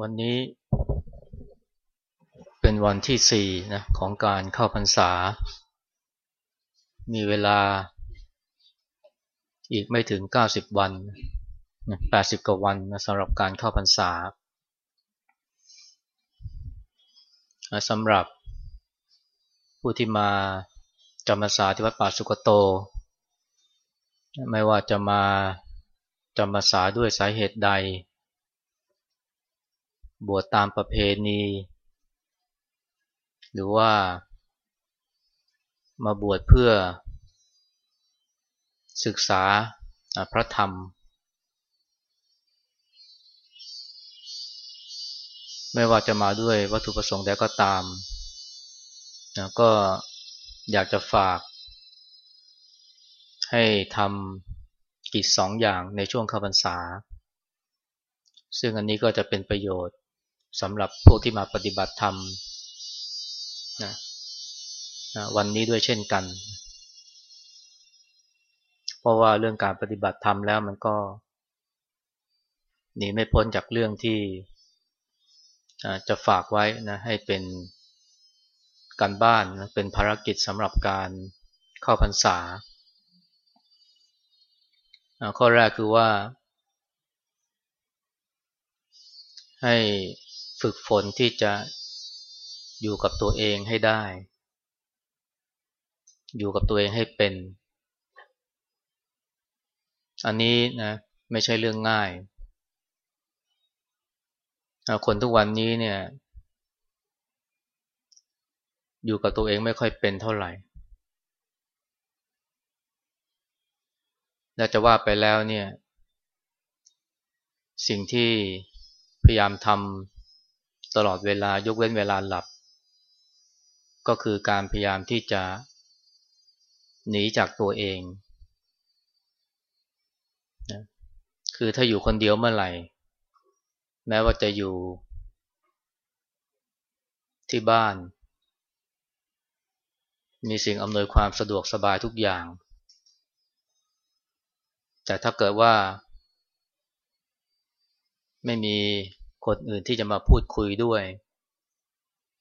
วันนี้เป็นวันที่สี่นะของการเข้าพรรษา มีเวลาอีกไม่ถึง 90 วัน 80 กว่าวันนะสำหรับการเข้าพรรษาสำหรับผู้ที่มาจำพรรษาที่วัดป่าสุกโต ไม่ว่าจะมาจำพรรษาด้วยสาเหตุใด บวชตามประเพณี หรือว่า มาบวชเพื่อ ศึกษาพระธรรม ไม่ว่าจะมาด้วยวัตถุประสงค์ใดก็ตามนะก็อยากจะฝาก ให้ทำกิจสองอย่างในช่วงข้าพรรษา ซึ่งอันนี้ก็จะเป็นประโยชน์ สำหรับพวกที่มาปฏิบัติธรรมนะนะวันนี้ด้วยเช่นกัน เพราะว่าเรื่องการปฏิบัติธรรมแล้วมันก็หนีไม่พ้นจากเรื่องที่จะฝากไว้นะให้เป็นการบ้านนะเป็นภารกิจสำหรับการเข้าพรรษา ข้อแรกคือว่า ให้ ฝึกฝนที่จะอยู่กับตัวเองให้ได้ อยู่กับตัวเองให้เป็น อันนี้นะไม่ใช่เรื่องง่าย คนทุกวันนี้เนี่ย อยู่กับตัวเองไม่ค่อยเป็นเท่าไหร่ และจะว่าไปแล้วเนี่ย สิ่งที่พยายามทำ ตลอดเวลายกเว้นเวลาหลับ ก็คือการพยายามที่จะ หนีจากตัวเองนะคือถ้าอยู่คนเดียวเมื่อไหร่ แม้ว่าจะอยู่ ที่บ้าน มีสิ่งอำนวยความสะดวกสบายทุกอย่าง แต่ถ้าเกิดว่า ไม่มี คนอื่นที่จะมาพูดคุยด้วย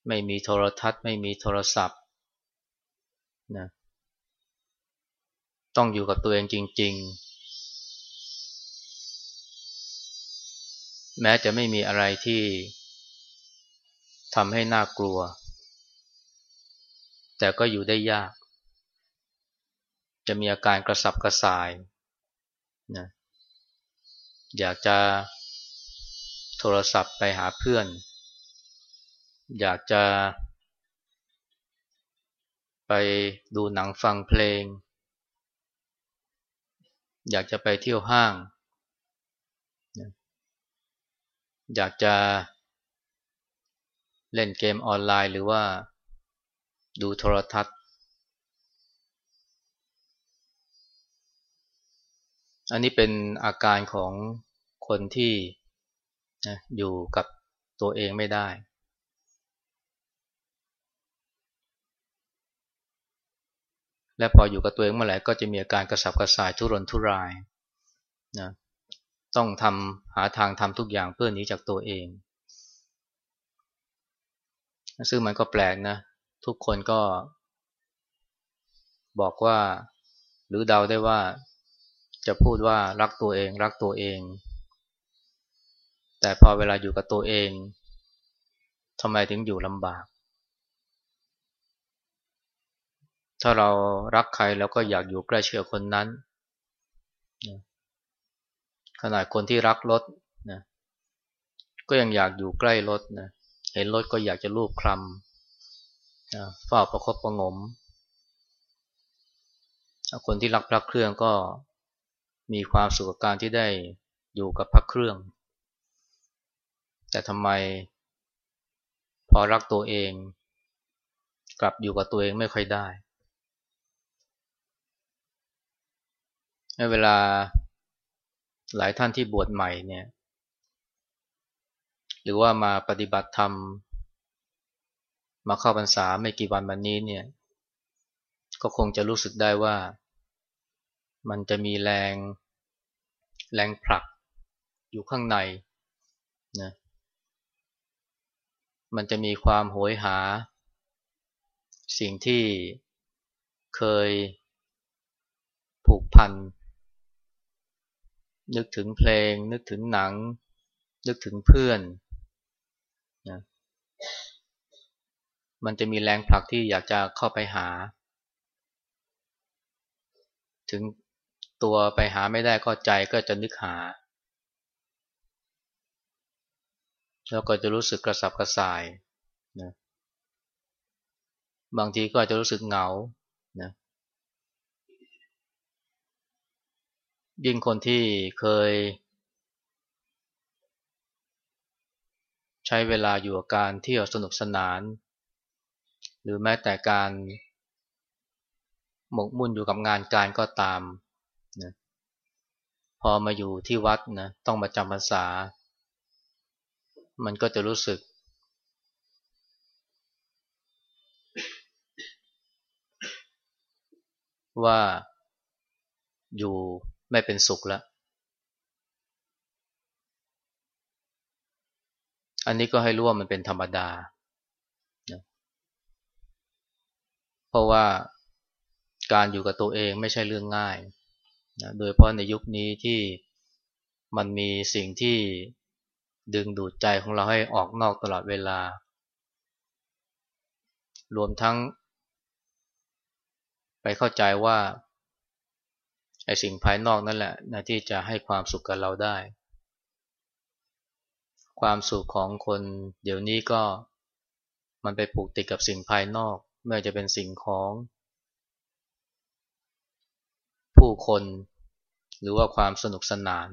ไม่มีโทรทัศน์ ไม่มีโทรศัพท์นะต้องอยู่กับตัวเองจริง ๆ แม้จะไม่มีอะไรที่ทำให้น่ากลัว แต่ก็อยู่ได้ยาก จะมีอาการกระสับกระส่ายนะอยากจะ โทรศัพท์ไปหาเพื่อน อยากจะ ไปดูหนังฟังเพลง อยากจะไปเที่ยวห้าง อยากจะเล่นเกมออนไลน์หรือว่าดูโทรทัศน์ อันนี้เป็นอาการของคนที่ นะอยู่กับตัวเองไม่ได้ และพออยู่กับตัวเองเมื่อไหร่ก็จะมีอาการกระสับกระส่ายทุรนทุรายนะต้องทำหาทางทำทุกอย่างเพื่อหนีจากตัวเอง ซึ่งมันก็แปลกนะ ทุกคนก็ บอกว่า หรือเดาได้ว่า จะพูดว่ารักตัวเอง รักตัวเอง แต่พอเวลาอยู่กับตัวเองทำไมถึงอยู่ลำบาก ถ้าเรารักใครแล้วก็อยากอยู่ใกล้เชื่อคนนั้น ขนาดคนที่รักรถนะก็ยังอยากอยู่ใกล้รถนะเห็นรถก็อยากจะรูปคลำนะเฝ้าประคบประงม คนที่รักพระเครื่องก็มีความสุขกับการที่ได้อยู่กับพระเครื่อง แต่ทำไม พอรักตัวเอง กลับอยู่กับตัวเองไม่ค่อยได้ในเวลาหลายท่านที่บวชใหม่เนี่ย หรือว่ามาปฏิบัติธรรม มาเข้าพรรษาไม่กี่วันวันนี้เนี่ย ก็คงจะรู้สึกได้ว่า มันจะมีแรง แรงผลักอยู่ข้างในนะ มันจะมีความโหยหา สิ่งที่เคยผูกพัน นึกถึงเพลง นึกถึงหนัง นึกถึงเพื่อนนะมันจะมีแรงผลักที่อยากจะเข้าไปหา ถึงตัวไปหาไม่ได้ก็ใจก็จะนึกหา แล้วก็จะรู้สึกกระสับกระส่ายนะบางทีก็จะรู้สึกเหงานะยิ่งคนที่เคย ใช้เวลาอยู่กับการเที่ยวสนุกสนาน หรือแม้แต่การหมกมุ่นอยู่กับงานการก็ตามนะพอมาอยู่ที่วัดนะต้องมาจำพรรษา มันก็จะรู้สึก ว่าอยู่ไม่เป็นสุขแล้ว อันนี้ก็ให้รู้ว่ามันเป็นธรรมดา เพราะว่าการอยู่กับตัวเองไม่ใช่เรื่องง่ายนะโดยเพราะในยุคนี้ที่มันมีสิ่งที่ ดึงดูดใจของเราให้ออกนอกตลอดเวลา รวมทั้ง ไปเข้าใจว่าไอ้สิ่งภายนอกนั่นแหละนะที่จะให้ความสุขกับเราได้ ความสุขของคนเดี๋ยวนี้ก็มันไปผูกติดกับสิ่งภายนอกไม่ว่าจะเป็นสิ่งของ ผู้คนหรือว่าความสนุกสนาน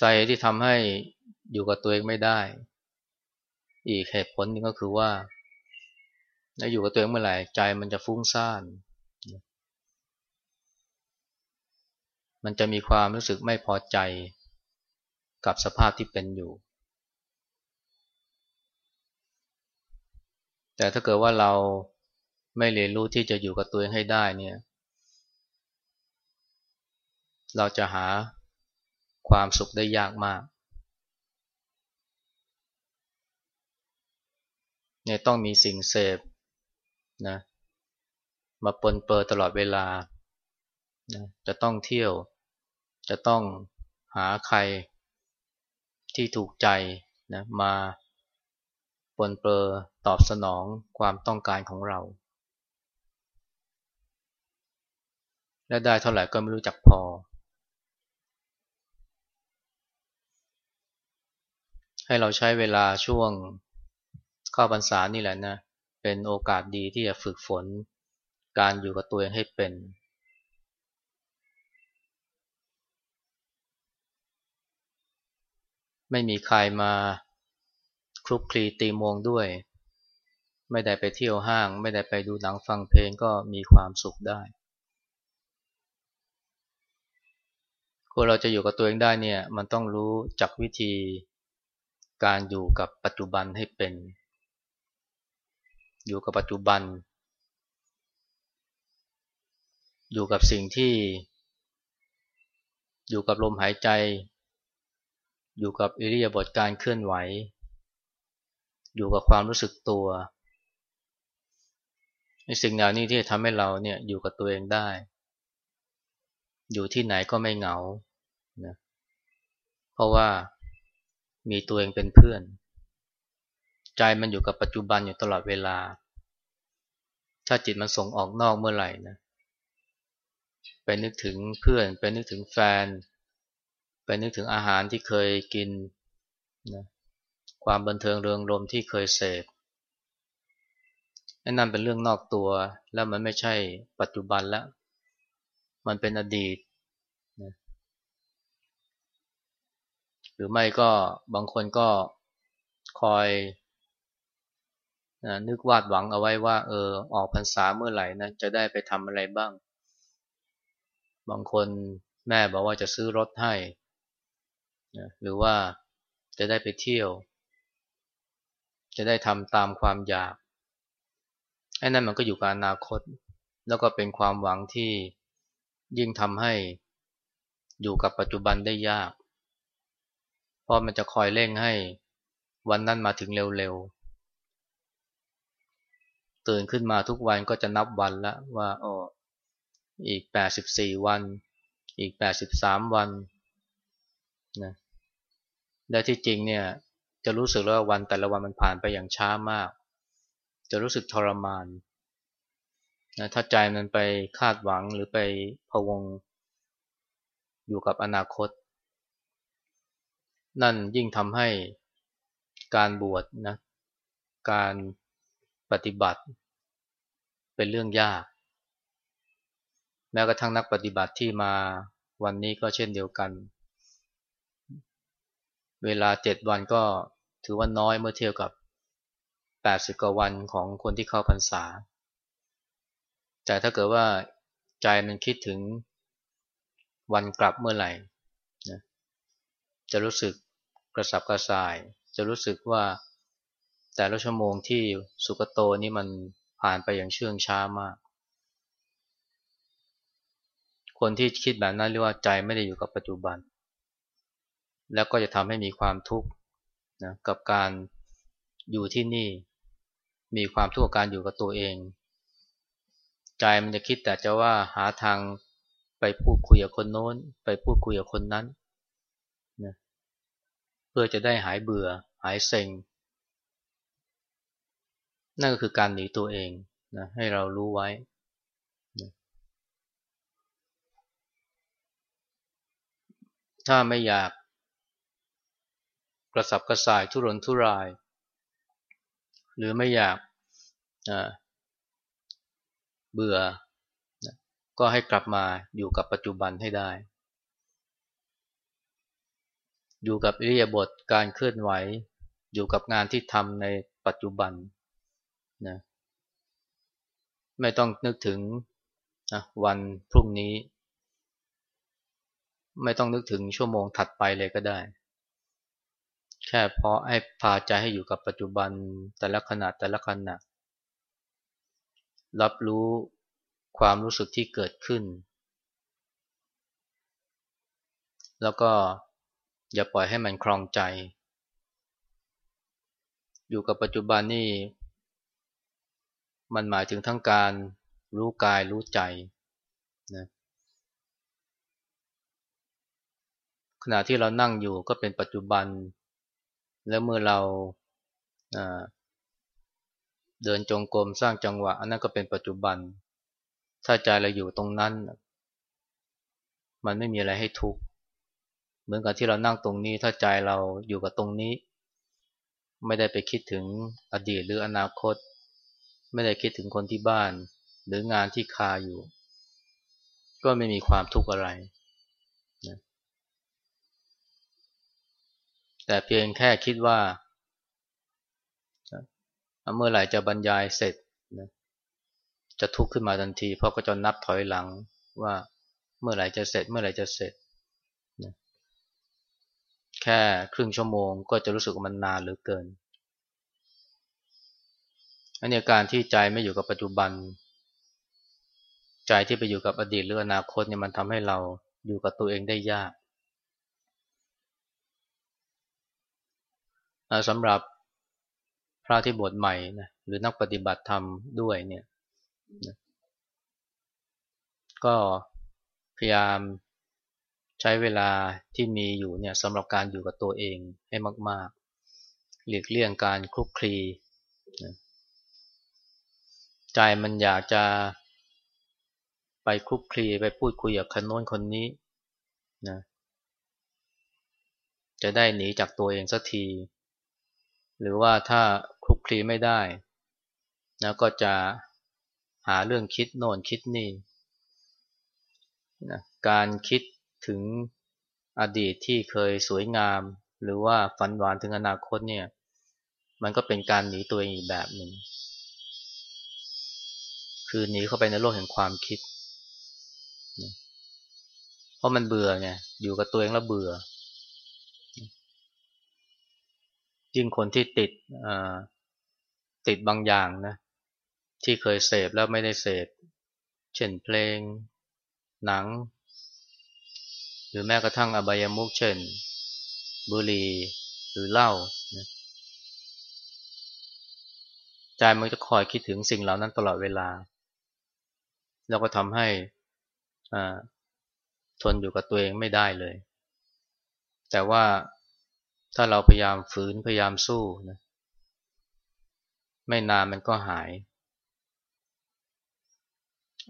สาเหตุที่ทำให้อยู่กับตัวเองไม่ได้ อีกเหตุผลนึงก็คือว่าถ้าอยู่กับตัวเองเมื่อไหร่ใจมันจะฟุ้งซ่าน มันจะมีความรู้สึกไม่พอใจกับสภาพที่เป็นอยู่ แต่ถ้าเกิดว่าเราไม่เรียนรู้ที่จะอยู่กับตัวเองให้ได้เนี่ย เราจะหา ความสุขได้ยากมากเนี่ยต้องมีสิ่งเสพนะมาปนเปื้อตลอดเวลานะจะต้องเที่ยว จะต้องหาใครที่ถูกใจนะมาปนเปื้อตอบสนองความต้องการของเรา และได้เท่าไหร่ก็ไม่รู้จักพอ ให้เราใช้เวลาช่วงเข้าพรรษานี่แหละนะ เป็นโอกาสดีที่จะฝึกฝนการอยู่กับตัวเองให้เป็น ไม่มีใครมาคลุกคลีตีมวงด้วย ไม่ได้ไปเที่ยวห้าง ไม่ได้ไปดูหนังฟังเพลงก็มีความสุขได้คนเราจะอยู่กับตัวเองได้เนี่ย มันต้องรู้จักวิธี การอยู่กับปัจจุบันให้เป็น อยู่กับปัจจุบัน อยู่กับสิ่งที่ อยู่กับลมหายใจ อยู่กับอิริยาบถการเคลื่อนไหว อยู่กับความรู้สึกตัวสิ่งเหล่านี้ที่ทำให้เราเนี่ยอยู่กับตัวเองได้ อยู่ที่ไหนก็ไม่เหงานะเพราะว่า มีตัวเองเป็นเพื่อน ใจมันอยู่กับปัจจุบันอยู่ตลอดเวลา ถ้าจิตมันส่งออกนอกเมื่อไหร่นะไปนึกถึงเพื่อน ไปนึกถึงแฟน ไปนึกถึงอาหารที่เคยกินนะความบันเทิงเริงรมที่เคยเสพนั่นเป็นเรื่องนอกตัวแล้วมันไม่ใช่ปัจจุบันแล้ว มันเป็นอดีตนะห รือไม่ก็บางคนก็คอยนะนึกวาดหวังเอาไว้ว่า เออออกพรรษาเมื่อไหร่นะจะได้ไปทำอะไรบ้าง บางคนแม่บอกว่าจะซื้อรถให้นะหรือว่าจะได้ไปเที่ยว จะได้ทำตามความอยากไอ้นั่นมันก็อยู่กับอนาคต แล้วก็เป็นความหวังที่ยิ่งทำให้อยู่กับปัจจุบันได้ยาก ราะมันจะคอยเร่งให้วันนั้นมาถึงเร็วๆ ตื่นขึ้นมาทุกวันก็จะนับวันล้วว่าอ๋ออีก 84 วัน อีก 83 วันนะและที่จริงเนี่ยจะรู้สึกว่าวันแต่ละวันมันผ่านไปอย่างช้ามาก จะรู้สึกทรมานนะถ้าใจมันไปคาดหวังหรือไปพวงอยู่กับอนาคต นั่นยิ่งทำให้การบวชนะการปฏิบัติเป็นเรื่องยาก แม้กระทั่งนักปฏิบัติที่มาวันนี้ก็เช่นเดียวกัน เวลาเจ็ดวันก็ถือว่าน้อยเมื่อเทียบกับแปดสิบกว่าวันของคนที่เข้าพรรษา แต่ถ้าเกิดว่าใจมันคิดถึงวันกลับเมื่อไหร่ จะรู้สึกกระสับกระส่าย จะรู้สึกว่าแต่ละชั่วโมงที่สุกโตนี้มันผ่านไปอย่างเชื่องช้ามาก คนที่คิดแบบนั้นเรียกว่าใจไม่ได้อยู่กับปัจจุบัน แล้วก็จะทำให้มีความทุกข์นะกับการอยู่ที่นี่ มีความทุกข์กับการอยู่กับตัวเอง ใจมันจะคิดแต่จะว่าหาทางไปพูดคุยกับคนโน้น ไปพูดคุยกับคนนั้น เพื่อจะได้หายเบื่อ หายเซ็ง นั่นก็คือการหนีตัวเองนะให้เรารู้ไว้นะถ้าไม่อยากกระสับกระส่ายทุรนทุราย หรือไม่อยากเบื่อ ก็ให้กลับมาอยู่กับปัจจุบันให้ได้ อยู่กับอิริยาบถการเคลื่อนไหว อยู่กับงานที่ทำในปัจจุบันนะไม่ต้องนึกถึงนะวันพรุ่งนี้ ไม่ต้องนึกถึงชั่วโมงถัดไปเลยก็ได้ แค่เพราะให้พาใจให้อยู่กับปัจจุบันแต่ละขณะแต่ละขณะรับรู้ความรู้สึกที่เกิดขึ้น แล้วก็ อย่าปล่อยให้มันคลองใจ อยู่กับปัจจุบันนี่มันหมายถึงทั้งการรู้กายรู้ใจนะขณะที่เรานั่งอยู่ก็เป็นปัจจุบัน แล้วเมื่อเราเดินจงกรมสร้างจังหวะ อันนั้นก็เป็นปัจจุบัน ถ้าใจเราอยู่ตรงนั้น มันไม่มีอะไรให้ทุกข์ มือนกับที่เรานั่งตรงนี้ถ้าใจเราอยู่กับตรงนี้ ไม่ได้ไปคิดถึงอดีตหรืออนาคต ไม่ได้คิดถึงคนที่บ้าน หรืองานที่คาอยู่ ก็ไม่มีความทุกข์อะไรนะแต่เพียงแค่คิดว่าเมื่อไหร่จะบรรยายเสร็จนะจะทุกข์ขึ้นมาทันที เพราะก็จะนับถอยหลังว่าเมื่อไหร่จะเสร็จ เมื่อไหร่จะเสร็จ แค่ครึ่งชั่วโมงก็จะรู้สึกว่ามันนานหรือเกินอันนี้การที่ใจไม่อยู่กับปัจจุบัน ใจที่ไปอยู่กับอดีตหรืออนาคตเนี่ยมันทำให้เราอยู่กับตัวเองได้ยากสำหรับพระที่บวชใหม่นะหรือนักปฏิบัติธรรมด้วยเนี่ยก็พยายาม ใช้เวลาที่มีอยู่เนี่ยสำหรับการอยู่กับตัวเองให้มาก ๆ หลีกเลี่ยงการคลุกคลีใจมันอยากจะไปคลุกคลีไปพูดคุยกับคนโน้นคนนี้นะจะได้หนีจากตัวเองสักที หรือว่าถ้าคลุกคลีไม่ได้นะก็จะหาเรื่องคิดโน่นคิดนี่นะการคิด ถึงอดีตที่เคยสวยงาม หรือว่าฝันหวานถึงอนาคตเนี่ย มันก็เป็นการหนีตัวเองอีกแบบหนึ่ง คือหนีเข้าไปในโลกแห่งความคิด เพราะมันเบื่อไงอยู่กับตัวเองแล้วเบื่อ ยิ่งคนที่ติดติดบางอย่างนะ ที่เคยเสพแล้วไม่ได้เสพ เช่นเพลง หนัง หรือแม้กระทั่งอบายมุกเช่น บุหรี่หรือเหล้าใจมันจะคอยคิดถึงสิ่งเหล่านั้นตลอดเวลา แล้วก็ทำให้ทนอยู่กับตัวเองไม่ได้เลย แต่ว่าถ้าเราพยายามฝืนพยายามสู้นะไม่นานมันก็หาย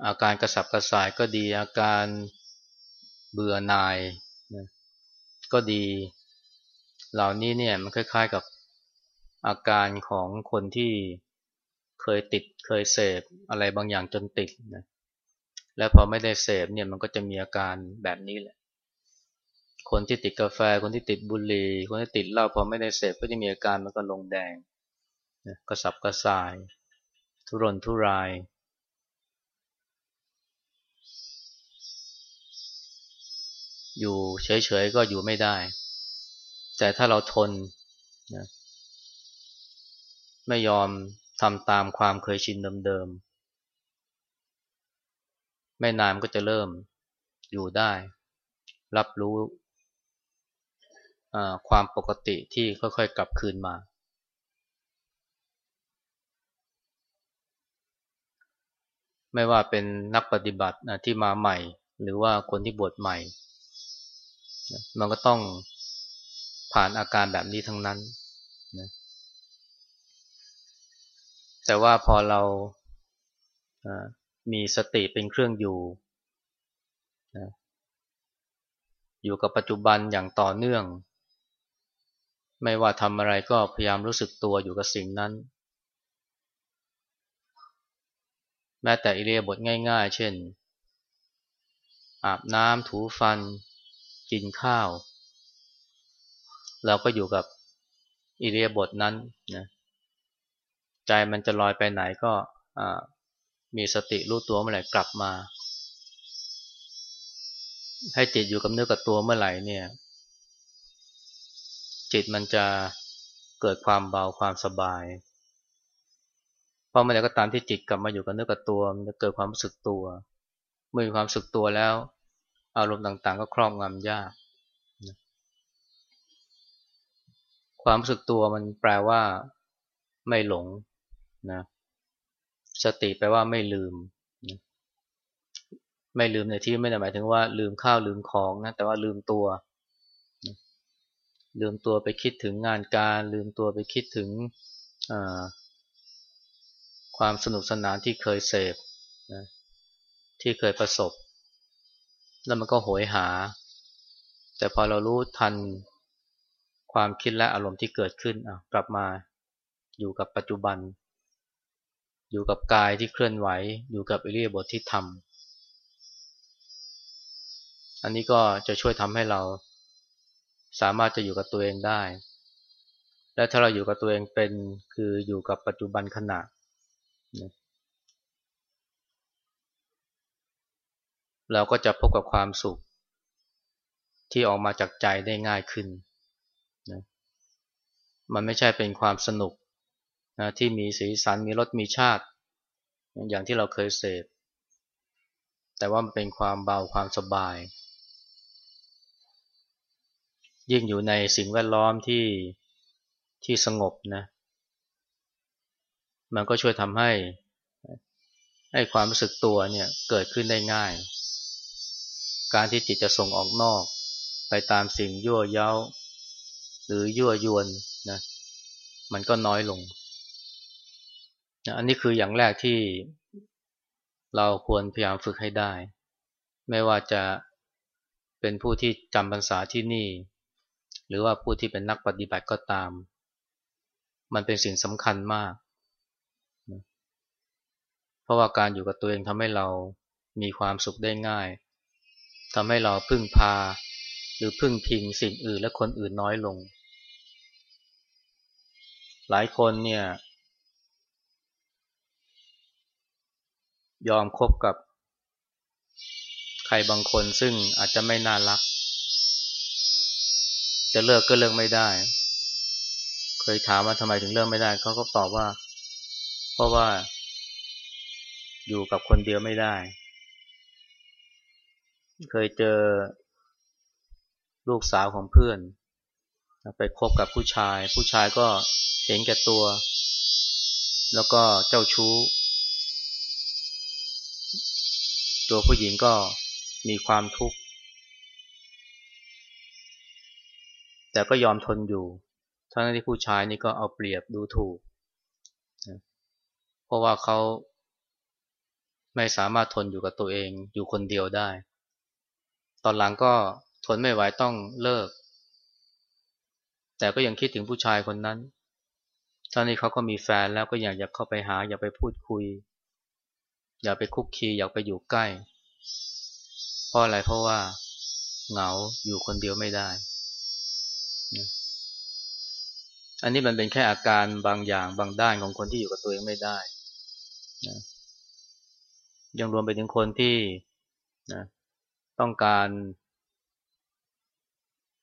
อาการกระสับกระส่ายก็ดีอาการ เบื่อหน่ายนะก็ดี เหล่านี้เนี่ยมันคล้ายๆกับอาการของคนที่เคยติดเคยเสพอะไรบางอย่างจนติดนะแล้วพอไม่ได้เสพเนี่ยมันก็จะมีอาการแบบนี้แหละ คนที่ติดกาแฟ คนที่ติดบุหรี่ คนที่ติดเหล้าพอไม่ได้เสพก็จะมีอาการมันก็ลงแดงกระสับกระส่าย ทุรนทุราย อยู่เฉยๆก็อยู่ไม่ได้ แต่ถ้าเราทนนะไม่ยอมทำตามความเคยชินเดิมๆ ไม่นานก็จะเริ่มอยู่ได้ รับรู้ความปกติที่ค่อยๆ กลับคืนมา ไม่ว่าเป็นนักปฏิบัติที่มาใหม่ หรือว่าคนที่บวชใหม่ มันก็ต้องผ่านอาการแบบนี้ทั้งนั้นนะแต่ว่าพอเรามีสติเป็นเครื่องอยู่อยู่กับปัจจุบันอย่างต่อเนื่อง ไม่ว่าทำอะไรก็พยายามรู้สึกตัวอยู่กับสิ่งนั้น แม้แต่อิเลียบทง่าย ๆ เช่น อาบน้ำถูฟัน กินข้าว เราก็อยู่กับอิเลียบทนั้นนะใจมันจะลอยไปไหนก็มีสติรู้ตัวเมื่อไหร่กลับมา ให้จิตอยู่กับเนื้อกับตัวเมื่อไหร่เนี่ย จิตมันจะเกิดความเบาความสบายพราะเมื่อไหร่ก็ตามที่จิตกลับมาอยู่กับเนื้อกับตัว มันจะเกิดความรู้สึกตัว เมื่อมีความรู้สึกตัวแล้ว อารมณ์ต่างๆ ก็ครอบงำยากความรู้สึกตัวมันแปลว่าไม่หลงนะสติแปลว่าไม่ลืมนะไม่ลืมในที่ไม่ได้หมายถึงว่า ลืมข้าวลืมของนะแต่ว่าลืมตัวนะลืมตัวไปคิดถึงงานการ ลืมตัวไปคิดถึงความสนุกสนานที่เคยเสพนะที่เคยประสบ แล้วมันก็โหยหา แต่พอเรารู้ทันความคิดและอารมณ์ที่เกิดขึ้นกลับมาอยู่กับปัจจุบัน อยู่กับกายที่เคลื่อนไหว อยู่กับอิริยาบถทที่ทำอันนี้ก็จะช่วยทำให้เราสามารถจะอยู่กับตัวเองได้ และถ้าเราอยู่กับตัวเองเป็นคืออยู่กับปัจจุบันขณะ เราก็จะพบกับความสุข ที่ออกมาจากใจได้ง่ายขึ้นนะมันไม่ใช่เป็นความสนุกนะที่มีสีสันมีรสมีชาติ อย่างที่เราเคยเสพ แต่ว่ามันเป็นความเบาความสบาย ยิ่งอยู่ในสิ่งแวดล้อมที่ที่สงบนะมันก็ช่วยทำให้ให้ความรู้สึกตัวเนี่ยเกิดขึ้นได้ง่าย การที่จิตจะส่งออกนอก ไปตามสิ่งยั่วเย้า หรือยั่วยวนนะมันก็น้อยลงนะอันนี้คืออย่างแรกที่เราควรพยายามฝึกให้ได้ ไม่ว่าจะเป็นผู้ที่จำพรรษาที่นี่ หรือว่าผู้ที่เป็นนักปฏิบัติก็ตาม มันเป็นสิ่งสำคัญมาก เพราะว่าการอยู่กับตัวเองทำให้เรามีความสุขได้ง่าย ทำให้เราพึ่งพา หรือพึ่งพิงสิ่งอื่นและคนอื่นน้อยลง หลายคนเนี่ย ยอมคบกับ ใครบางคนซึ่งอาจจะไม่น่ารัก จะเลิกก็เลิกไม่ได้ เคยถามว่าทำไมถึงเลิกไม่ได้เขาก็ตอบว่า เพราะว่า อยู่กับคนเดียวไม่ได้ เคยเจอลูกสาวของเพื่อน ไปคบกับผู้ชาย ผู้ชายก็เห็นแก่ตัว แล้วก็เจ้าชู้ ตัวผู้หญิงก็มีความทุกข์ แต่ก็ยอมทนอยู่ ทั้งที่ผู้ชายนี่ก็เอาเปรียบดูถูก เพราะว่าเขาไม่สามารถทนอยู่กับตัวเองอยู่คนเดียวได้ ตอนหลังก็ทนไม่ไหวต้องเลิก แต่ก็ยังคิดถึงผู้ชายคนนั้น ตอนนี้เขาก็มีแฟนแล้วก็อยากอยากเข้าไปหา อยากไปพูดคุย อยากไปคุกคีอยากไปอยู่ใกล้ เพราะอะไรเพราะว่า เหงาอยู่คนเดียวไม่ได้ อันนี้มันเป็นแค่อาการบางอย่างบางด้านของคนที่อยู่กับตัวเองไม่ได้นะยังรวมไปถึงคนที่นะ ต้องการ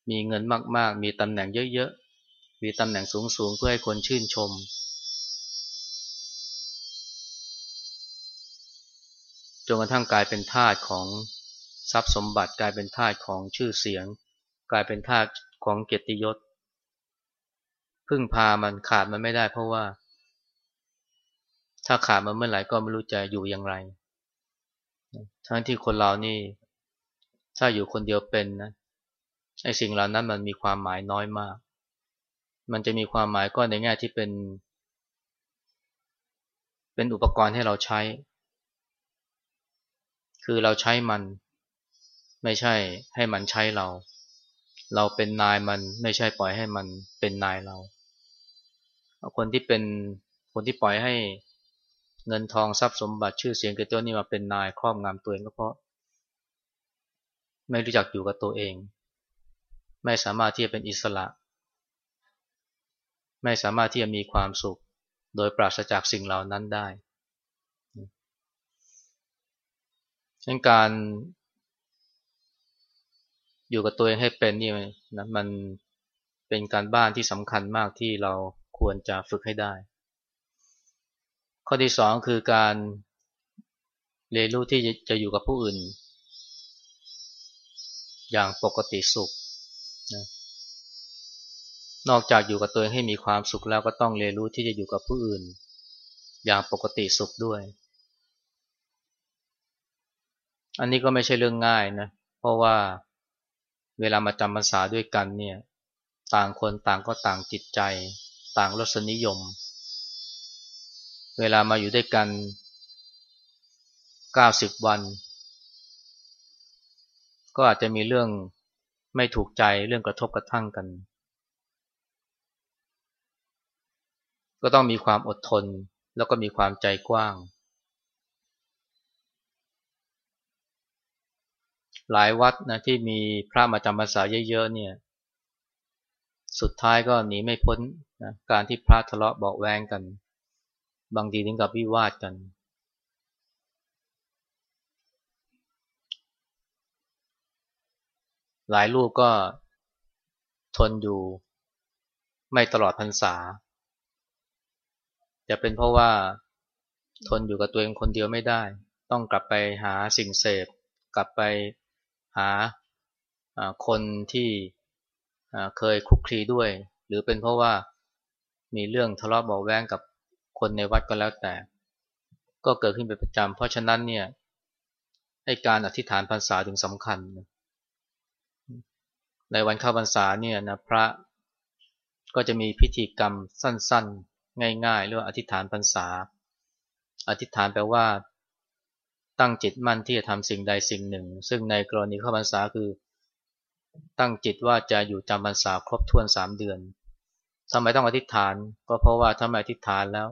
มีเงินมาก ๆ มีตำแหน่งเยอะๆ มีตำแหน่งสูง ๆ เพื่อให้คนชื่นชม จนกระทั่งกลายเป็นทาสของทรัพย์สมบัติกลายเป็นทาสของชื่อเสียง กลายเป็นทาสของเกียรติยศ พึ่งพามันขาดมันไม่ได้เพราะว่า ถ้าขาดมันเมื่อไหร่ก็ไม่รู้จะอยู่อย่างไร ทั้งที่คนเรานี่ ถ้าอยู่คนเดียวเป็นนะไอ้สิ่งเหล่านั้นมันมีความหมายน้อยมาก มันจะมีความหมายก็ในแง่ที่เป็น เป็นอุปกรณ์ให้เราใช้ คือเราใช้มัน ไม่ใช่ให้มันใช้เรา เราเป็นนายมันไม่ใช่ปล่อยให้มันเป็นนายเรา คนที่เป็นคนที่ปล่อยให้เงินทองทรัพย์สมบัติชื่อเสียงเกิดตัวนี้มาเป็นนายครอบงำตัวเองก็เพราะ ไม่รู้จักอยู่กับตัวเอง ไม่สามารถที่จะเป็นอิสระ ไม่สามารถที่จะมีความสุข โดยปราศจากสิ่งเหล่านั้นได้ดังการอยู่กับตัวเองให้เป็นนี่นะมันเป็นการบ้านที่สำคัญมากที่เราควรจะฝึกให้ได้ ข้อที่สองคือการเรียนรู้ที่จะอยู่กับผู้อื่น อย่างปกติสุขนะนอกจากอยู่กับตัวเองให้มีความสุขแล้วก็ต้องเรียนรู้ที่จะอยู่กับผู้อื่น อย่างปกติสุขด้วย อันนี้ก็ไม่ใช่เรื่องง่ายนะ เพราะว่าเวลามาจำภาษาด้วยกันเนี่ย ต่างคนต่างก็ต่างจิตใจ ต่างรสนิยม เวลามาอยู่ด้วยกัน 90 วัน ก็อาจจะมีเรื่องไม่ถูกใจเรื่องกระทบกระทั่งกัน ก็ต้องมีความอดทนแล้วก็มีความใจกว้าง หลายวัดนะที่มีพระมาจำพรรษาเยอะๆเนี่ย สุดท้ายก็หนีไม่พ้นนะการที่พระทะเลาะเบาแวงกัน บางทีถึงกับวิวาทกัน หลายลูกก็ทนอยู่ไม่ตลอดพรรษา จะเป็นเพราะว่าทนอยู่กับตัวเองคนเดียวไม่ได้ ต้องกลับไปหาสิ่งเสพ กลับไปหาคนที่เคยคุกคีด้วย หรือเป็นเพราะว่ามีเรื่องทะเลาะเบาแวงกับคนในวัดก็แล้วแต่ ก็เกิดขึ้นเป็นประจำเพราะฉะนั้นเนี่ยให้การอธิษฐานพรรษาถึงสำคัญ ในวันเข้าพรรษาเนี่ยนะพระก็จะมีพิธีกรรมสั้นๆ ง่ายๆเรียกว่าอธิษฐานพรรษา อธิษฐานแปลว่า ตั้งจิตมั่นที่จะทำสิ่งใดสิ่งหนึ่ง ซึ่งในกรณีเข้าพรรษาคือ ตั้งจิตว่าจะอยู่จำพรรษาครบถ้วนสามเดือนทำไมต้องอธิษฐาน ก็เพราะว่าถ้าไม่อธิษฐานแล้ว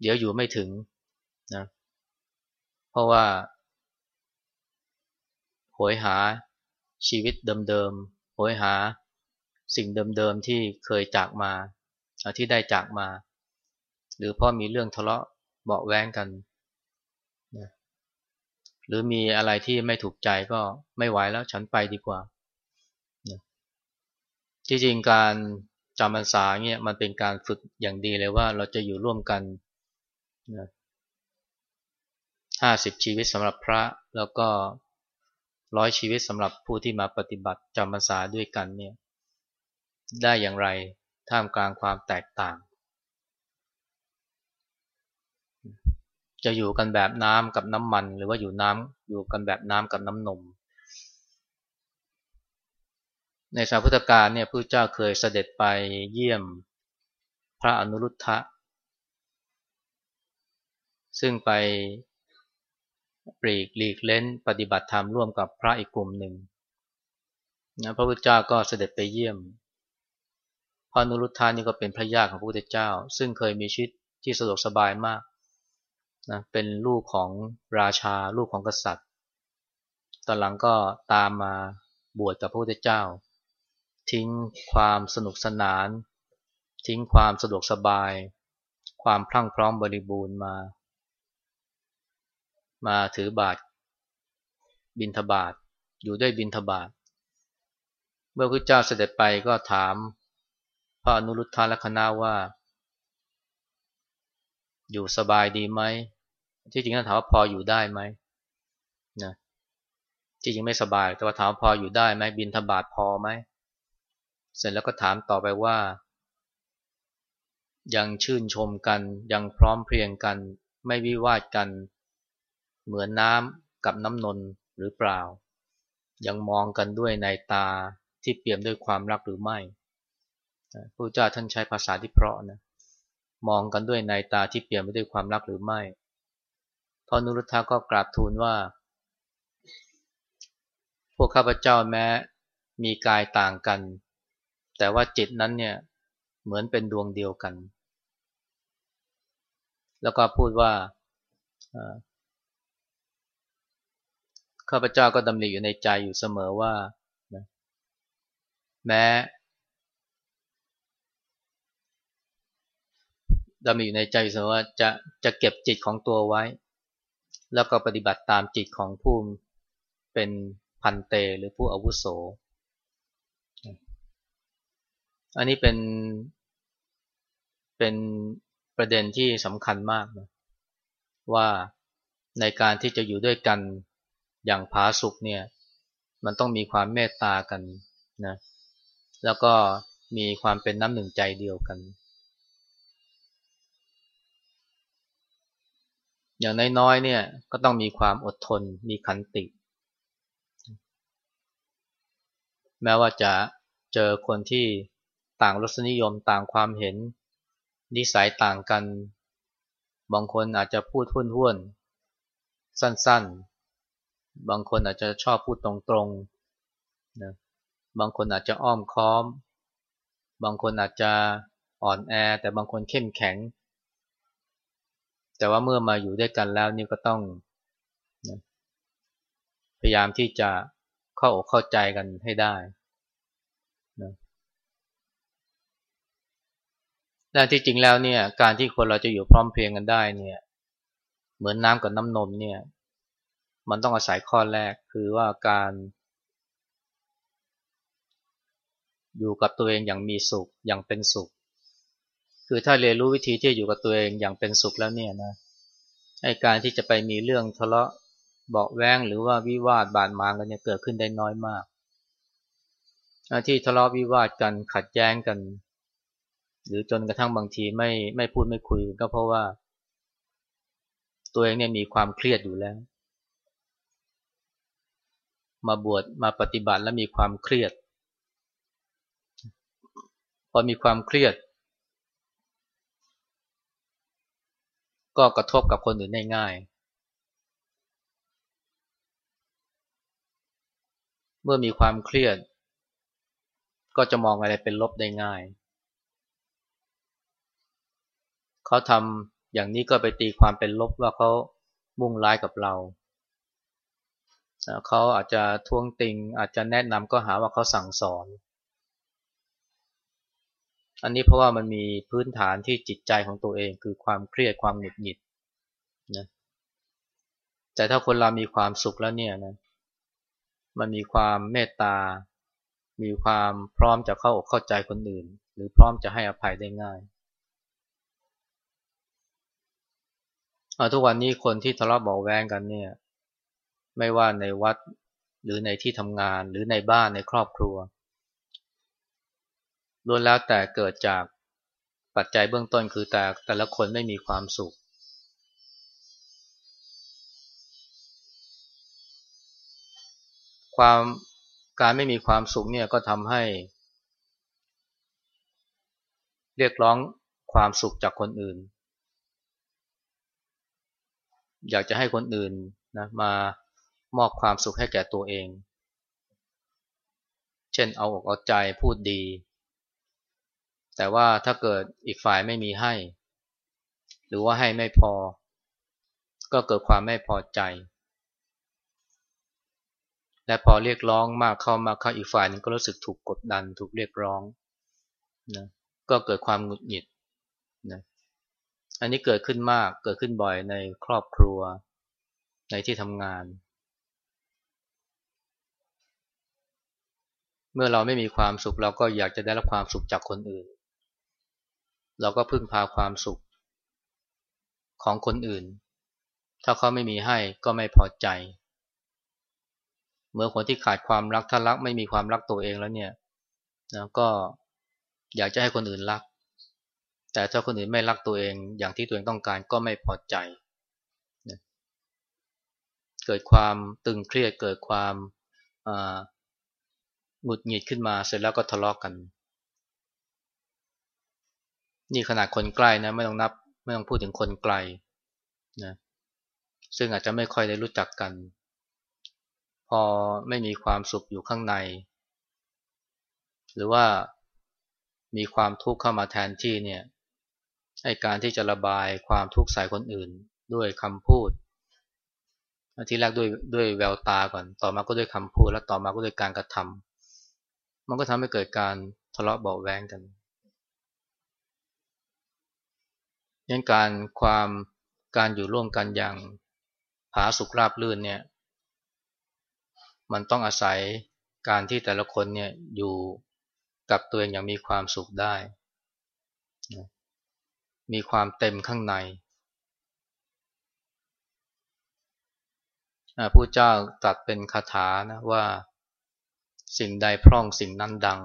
เดี๋ยวอยู่ไม่ถึงนะเพราะว่าโหยหา ชีวิตเดิมๆโหยหา สิ่งเดิมๆที่เคยจากมาที่ได้จากมา หรือพราะมีเรื่องทะเลาะเบาแว้งกันนะหรือมีอะไรที่ไม่ถูกใจก็ไม่ไหวแล้วฉันไปดีกว่านะจริงๆการจำพรรษาเนี่ยมันเป็นการฝึกอย่างดีเลยว่าเราจะอยู่ร่วมกันห้าสิบชีวิตสำหรับพระแล้วก็ ร้อยชีวิตสำหรับผู้ที่มาปฏิบัติจำพรรษาด้วยกันเนี่ยได้อย่างไรท่ามกลางความแตกต่าง จะอยู่กันแบบน้ำกับน้ำมัน หรือว่าอยู่น้ำอยู่กันแบบน้ำกับน้ำนม ในสาพุทธการเนี่ยพระเจ้าเคยเสด็จไปเยี่ยมพระอนุรุทธะซึ่งไป ปลีกหลีกเล้นปฏิบัติธรรมร่วมกับพระอีกกลุ่มหนึ่งนะพระพุทธเจ้าก็เสด็จไปเยี่ยมพระนุรุทธานี่ก็เป็นพระญาติของพระพุทธเจ้า ซึ่งเคยมีชีวิตที่สะดวกสบายมากนะเป็นลูกของราชาลูกของกษัตริย์ ตอนหลังก็ตามมาบวชกับพระพุทธเจ้า ทิ้งความสนุกสนาน ทิ้งความสะดวกสบาย ความพรั่งพร้อมบริบูรณ์มา มาถือบาทบินทบาทอยู่ด้วยบินทบาทเมื่อพระเจ้าเสด็จไปก็ถามพระอนุรุทธาละคณะว่า อยู่สบายดีไหมที่จริงต้องถามว่าพออยู่ได้ไหมนะที่จริงไม่สบาย แต่ว่าถามพออยู่ได้ไหมบินทบาทพอไหมเสร็จแล้วก็ถามต่อไปว่า ยังชื่นชมกันยังพร้อมเพรียงกัน ไม่วิวาทกัน เหมือนน้ำกับน้ำนนหรือเปล่า ยังมองกันด้วยในตาที่เปี่ยมด้วยความรักหรือไม่พระเจ้าท่านใช้ภาษาที่เพราะนะมองกันด้วยในตาที่เปี่ยมไปด้วยความรักหรือไม่พอนุรุทธะก็กราบทูลว่า พวกข้าพเจ้าแม้มีกายต่างกัน แต่ว่าจิตนั้นเนี่ยเหมือนเป็นดวงเดียวกัน แล้วก็พูดว่า ข้าพเจ้าก็ดำริอยู่ในใจอยู่เสมอว่านะแม้ดำริอยู่ในใจเสมอว่าจะจะเก็บจิตของตัวไว้ แล้วก็ปฏิบัติตามจิตของผู้เป็นพันเตหรือผู้อาวุโส อันนี้เป็นเป็นประเด็นที่สำคัญมากนะว่าในการที่จะอยู่ด้วยกัน อย่างผาสุกเนี่ย มันต้องมีความเมตตากันนะ แล้วก็มีความเป็นน้ำหนึ่งใจเดียวกัน อย่างน้อยๆเนี่ยก็ต้องมีความอดทน มีขันติ แม้ว่าจะเจอคนที่ต่างรสนิยมต่างความเห็น นิสัยต่างกัน บางคนอาจจะพูดทุ่นๆ สั้น บางคนอาจจะชอบพูดตรงๆนะบางคนอาจจะอ้อมค้อม บางคนอาจจะอ่อนแอ แต่บางคนเข้มแข็ง แต่ว่าเมื่อมาอยู่ด้วยกันแล้วนี่ก็ต้องนะพยายามที่จะเข้าอกเข้าใจกันให้ได้นะแต่ที่จริงแล้วเนี่ย การที่คนเราจะอยู่พร้อมเพรียงกันได้เนี่ย เหมือนน้ำกับน้ำนมเนี่ย มันต้องอาศัยข้อแรกคือว่าการ อยู่กับตัวเองอย่างมีสุขอย่างเป็นสุข คือถ้าเรียนรู้วิธีที่อยู่กับตัวเองอย่างเป็นสุขแล้วเนี่ยนะไอการที่จะไปมีเรื่องทะเลาะเบาแวงหรือว่าวิวาทบาดหมางกันเนี่ยเกิดขึ้นได้น้อยมากที่ทะเลาะวิวาทกันขัดแย้งกัน หรือจนกระทั่งบางทีไม่ไม่พูดไม่คุยก็เพราะว่า ตัวเองเนี่ยมีความเครียดอยู่แล้ว มาบวชมาปฏิบัติแล้วมีความเครียด พอมีความเครียด ก็กระทบกับคนอื่นได้ง่าย เมื่อมีความเครียด ก็จะมองอะไรเป็นลบได้ง่าย เขาทำอย่างนี้ก็ไปตีความเป็นลบว่าเขามุ่งร้ายกับเรา เขาอาจจะท้วงติง อาจจะแนะนำก็หาว่าเขาสั่งสอน อันนี้เพราะว่ามันมีพื้นฐานที่จิตใจของตัวเองคือความเครียดความหงุดหงิดนะแต่ถ้าคนเรามีความสุขแล้วเนี่ยนะมันมีความเมตตา มีความพร้อมจะเข้าอกเข้าใจคนอื่น หรือพร้อมจะให้อภัยได้ง่ายทุกวันนี้คนที่ทะเลาะเบาแวงกันเนี่ย ไม่ว่าในวัดหรือในที่ทำงานหรือในบ้านในครอบครัวล้วนแล้วแต่เกิดจากปัจจัยเบื้องต้นคือแต่แต่ละคนไม่มีความสุข ความการไม่มีความสุขเนี่ยก็ทำให้ เรียกร้องความสุขจากคนอื่น อยากจะให้คนอื่นนะมา มอบความสุขให้แก่ตัวเอง เช่นเอาอกเอาใจพูดดี แต่ว่าถ้าเกิดอีกฝ่ายไม่มีให้ หรือว่าให้ไม่พอ ก็เกิดความไม่พอใจ และพอเรียกร้องมากเข้ามาเข้าอีกฝ่ายนึงก็รู้สึกถูกกดดันถูกเรียกร้องนะก็เกิดความหงุดหงิดนะอันนี้เกิดขึ้นมากเกิดขึ้นบ่อยในครอบครัวในที่ทำงาน เมื่อเราไม่มีความสุขเราก็อยากจะได้รับความสุขจากคนอื่น เราก็พึ่งพาความสุขของคนอื่น ถ้าเขาไม่มีให้ก็ไม่พอใจ เมื่อคนที่ขาดความรักถ้ารักไม่มีความรักตัวเองแล้วเนี่ยนะก็อยากจะให้คนอื่นรัก แต่ถ้าคนอื่นไม่รักตัวเองอย่างที่ตัวเองต้องการก็ไม่พอใจนะเกิดความตึงเครียดเกิดความ หงุดหงิดขึ้นมาเสร็จแล้วก็ทะเลาะกกัน นี่ขนาดคนใกล้นะไม่ต้องนับไม่ต้องพูดถึงคนไกลนะซึ่งอาจจะไม่ค่อยได้รู้จักกัน พอไม่มีความสุขอยู่ข้างใน หรือว่ามีความทุกข์เข้ามาแทนที่เนี่ยให้การที่จะระบายความทุกข์ใส่คนอื่นด้วยคำพูดทีแรกด้วยด้วยแววตาก่อน ต่อมาก็ด้วยคำพูด แล้วต่อมาก็ด้วยการกระทำ มันก็ทำให้เกิดการทะเลาะเบาแวงกันยันการความการอยู่ร่วมกันอย่างผาสุขราบลื่นเนี่ย มันต้องอาศัยการที่แต่ละคนเนี่ยอยู่กับตัวเองอย่างมีความสุขได้ มีความเต็มข้างในผู้เจ้าตัดเป็นคาถานะว่า สิ่งใดพร่องสิ่งนั้นดัง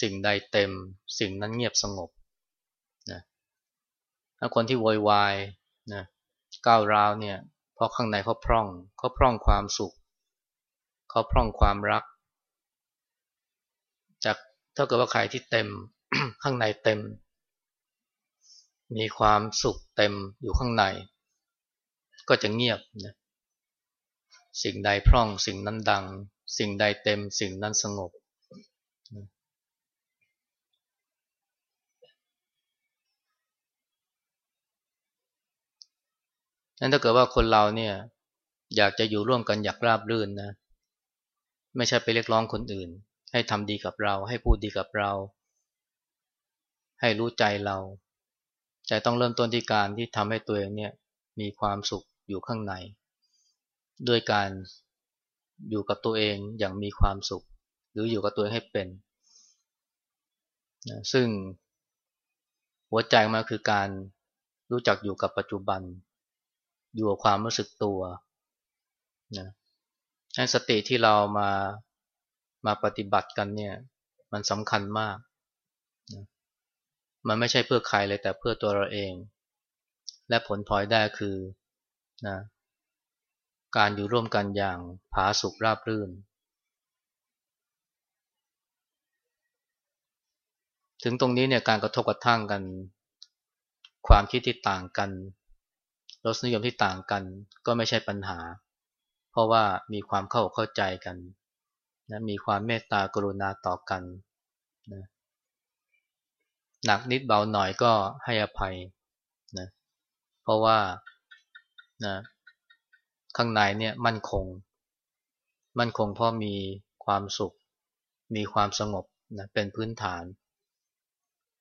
สิ่งใดเต็ม สิ่งนั้นเงียบสงบถ้าคนที่โวยวายนะก้าวร้าวเนี่ยเพราะข้างในเขาพร่องเขาพร่องความสุขเขาพร่องความรัก จากถ้ากิดว่าใครที่เต็มข้างในเต็ม มีความสุขเต็มอยู่ข้างใน ก็จะเงียบนะสิ่งใดพร่องสิ่งนั้นดัง สิ่งใดเต็มสิ่งนั้นสงบ นั้นถ้าเกิดว่าคนเราเนี่ย อยากจะอยู่ร่วมกันอยากราบรื่นนะ ไม่ใช่ไปเรียกร้องคนอื่น ให้ทำดีกับเรา ให้พูดดีกับเรา ให้รู้ใจเรา ใจต้องเริ่มต้นที่การที่ทำให้ตัวเองเนี่ยมีความสุขอยู่ข้างใน ด้วยการ อยู่กับตัวเองอย่างมีความสุข หรืออยู่กับตัวเองให้เป็นนะซึ่งหัวใจมาคือการรู้จักอยู่กับปัจจุบัน อยู่กับความรู้สึกตัวนะให้สติที่เรามามาปฏิบัติกันเนี่ย มันสำคัญมากนะมันไม่ใช่เพื่อใครเลยแต่เพื่อตัวเราเอง และผลพลอยได้คือนะ การอยู่ร่วมกันอย่างผาสุกราบรื่น ถึงตรงนี้เนี่ยการกระทบกระทั่งกัน ความคิดที่ต่างกันรสนิยมที่ต่างกันก็ไม่ใช่ปัญหา เพราะว่ามีความเข้าเข้าใจกันนะมีความเมตตากรุณาต่อกันนะหนักนิดเบาหน่อยก็ให้อภัยนะเพราะว่านะ ข้างในเนี่ยมั่นคง มั่นคงเพราะมีความสุข มีความสงบนะเป็นพื้นฐาน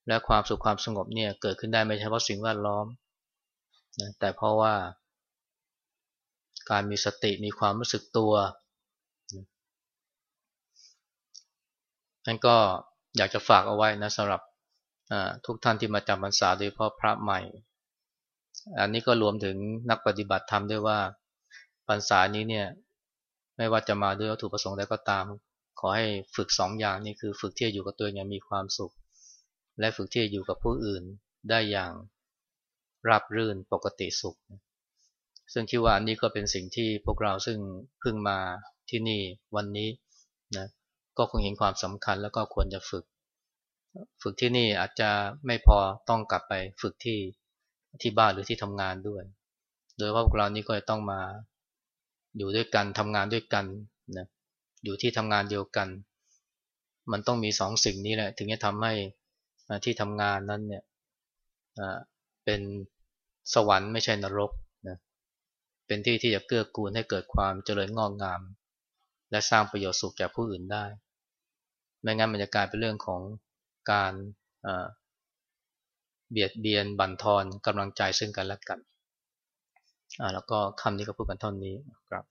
และความสุขความสงบเนี่ยเกิดขึ้นได้ไม่ใช่เพราะสิ่งแวดล้อมนะแต่เพราะว่า การมีสติมีความรู้สึกตัวนั่นก็อยากจะฝากเอาไว้นะสำหรับทุกท่านที่มาจำพรรษาโดยเฉพาะพระใหม่ อันนี้ก็รวมถึงนักปฏิบัติธรรมด้วยว่า พรรษานี้เนี่ย ไม่ว่าจะมาด้วยวัตถุประสงค์ใดก็ตาม ขอให้ฝึกสองอย่างนี่คือฝึกที่จะอยู่กับตัวเองอย่างมีความสุข และฝึกที่จะอยู่กับผู้อื่นได้อย่างราบรื่นปกติสุข ซึ่งคิดว่าอันนี้ก็เป็นสิ่งที่พวกเราซึ่งเพิ่งมาที่นี่วันนี้นะก็คงเห็นความสำคัญแล้วก็ควรจะฝึก ฝึกที่นี่อาจจะไม่พอต้องกลับไปฝึกที่ที่บ้านหรือที่ทำงานด้วย โดยว่าพวกเรานี้ก็จะต้องมา อยู่ด้วยกันทำงานด้วยกันนะอยู่ที่ทำงานเดียวกัน มันต้องมีสองสิ่งนี้แหละ ถึงจะทำให้ที่ทำงานนั้นเนี่ยเป็นสวรรค์ไม่ใช่นรกนะเป็นที่ที่จะเกื้อกูลให้เกิดความเจริญงอกงาม และสร้างประโยชน์สุขแก่ผู้อื่นได้ ไม่งั้นมันจะกลายเป็นเรื่องของการเบียดเบียนบั่นทอนกำลังใจซึ่งกันและกัน อ่าแล้วก็คำนี้ก็พูดกันเท่านี้ครับ